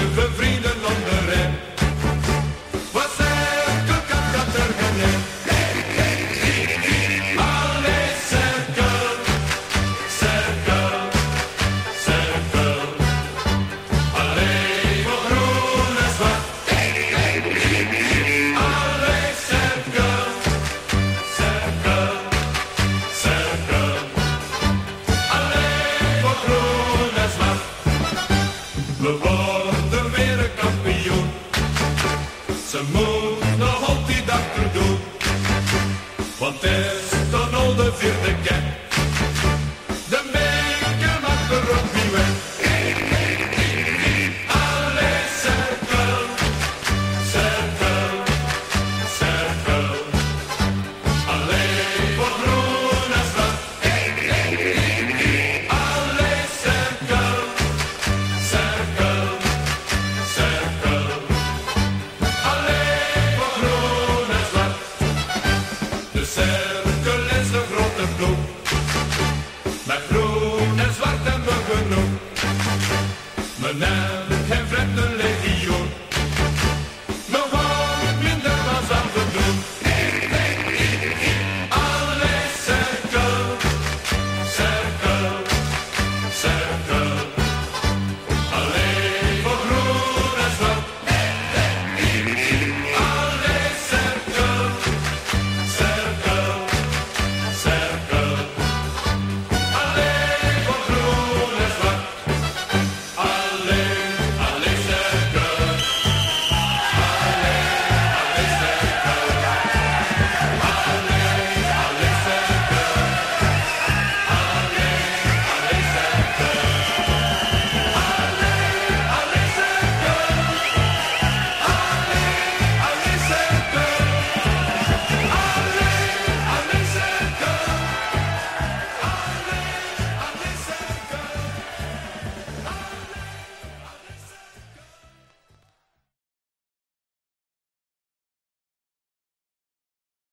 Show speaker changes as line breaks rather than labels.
Blijven vrienden onderin. Wat cirkel kan dat er geen Allee, cirkel, cirkel, cirkel. Allee, voor groen en zwart. Allee, cirkel, cirkel, cirkel. Allee, voor groen en zwart. Kampioen. Ze moet nog op die dag doen. Want het is dan al de vierde keer.